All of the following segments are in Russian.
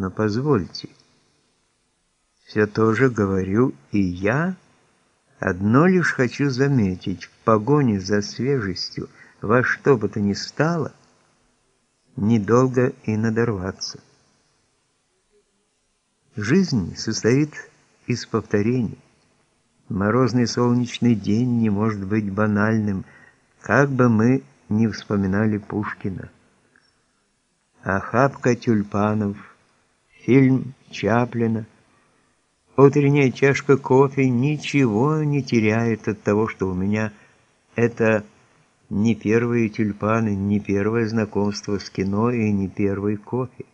Но позвольте, все тоже говорю и я, одно лишь хочу заметить, в погоне за свежестью во что бы то ни стало, недолго и надорваться. Жизнь состоит из повторений. Морозный солнечный день не может быть банальным, как бы мы ни вспоминали Пушкина. Охапка тюльпанов, фильм Чаплина, утренняя чашка кофе ничего не теряет от того, что у меня это не первые тюльпаны, не первое знакомство с кино и не первый кофе.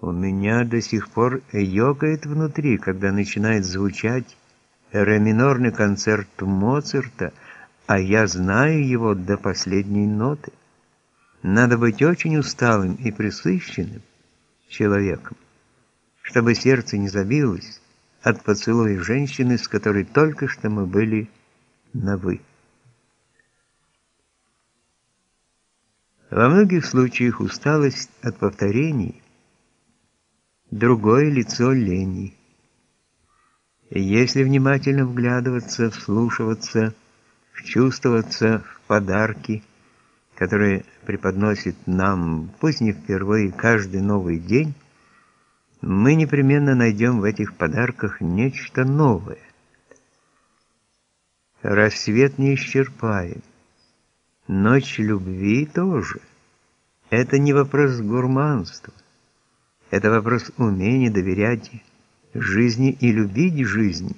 У меня до сих пор ёкает внутри, когда начинает звучать ре-минорный концерт Моцарта, а я знаю его до последней ноты. Надо быть очень усталым и присыщенным человеком, чтобы сердце не забилось от поцелуя женщины, с которой только что мы были на «вы». Во многих случаях усталость от повторений – другое лицо лени. Если внимательно вглядываться, вслушиваться, вчувствоваться в подарки, которые преподносит нам, пусть не впервые, каждый новый день, мы непременно найдем в этих подарках нечто новое. Рассвет не исчерпаем. Ночь любви тоже. Это не вопрос гурманства. Это вопрос умения доверять жизни и любить жизнь.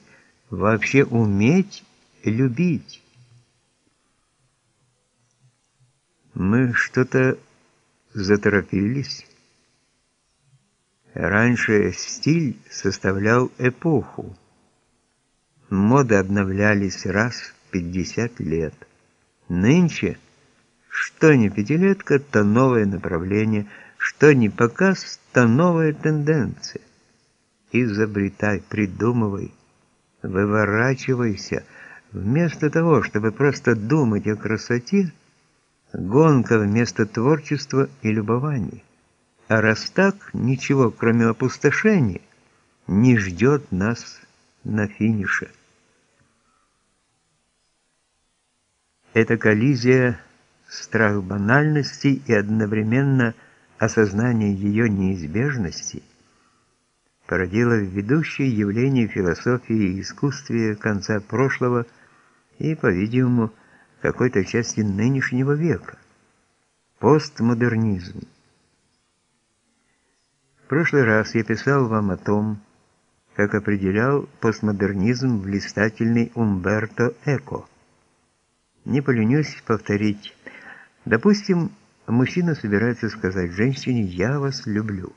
Вообще уметь любить. Мы что-то заторопились. Раньше стиль составлял эпоху. Моды обновлялись раз в 50 лет. Нынче, что не пятилетка, то новое направление, что не показ, то новая тенденция. Изобретай, придумывай, выворачивайся. Вместо того, чтобы просто думать о красоте, гонка вместо творчества и любования. А раз так, ничего, кроме опустошения, не ждет нас на финише. Эта коллизия, страх банальности и одновременно осознание ее неизбежности породило ведущее явление философии и искусстве конца прошлого и, по-видимому, какой-то части нынешнего века. Постмодернизм. В прошлый раз я писал вам о том, как определял постмодернизм блистательный Умберто Эко. Не поленюсь повторить. Допустим, мужчина собирается сказать женщине «я вас люблю»,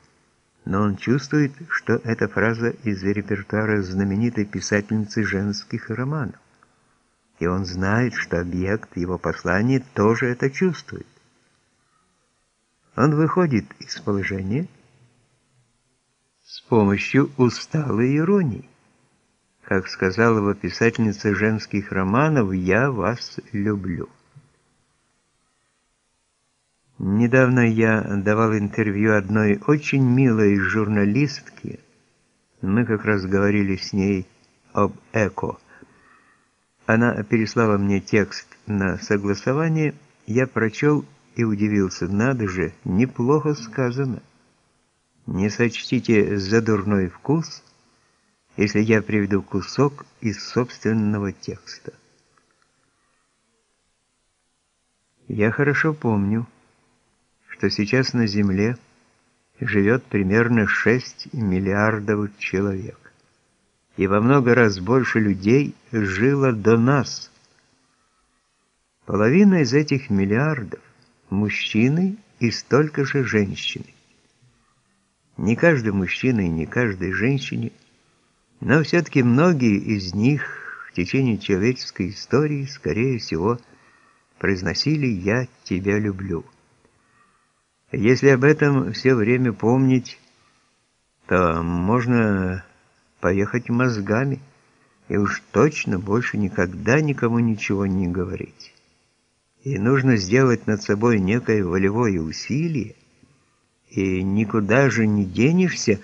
но он чувствует, что эта фраза из репертуара знаменитой писательницы женских романов. И он знает, что объект его послания тоже это чувствует. Он выходит из положения с помощью усталой иронии. Как сказала его писательница женских романов, «Я вас люблю». Недавно я давал интервью одной очень милой журналистке. Мы как раз говорили с ней об эко. Она переслала мне текст на согласование, я прочел и удивился. Надо же, неплохо сказано. Не сочтите за дурной вкус – если я приведу кусок из собственного текста. Я хорошо помню, что сейчас на Земле живет примерно 6 миллиардов человек. И во много раз больше людей жило до нас. Половина из этих миллиардов – мужчины и столько же женщины. Не каждый мужчина и не каждой женщине – но все-таки многие из них в течение человеческой истории, скорее всего, произносили «я тебя люблю». Если об этом все время помнить, то можно поехать мозгами и уж точно больше никогда никому ничего не говорить. И нужно сделать над собой некое волевое усилие И никуда же не денешься,